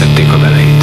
szették a beleit.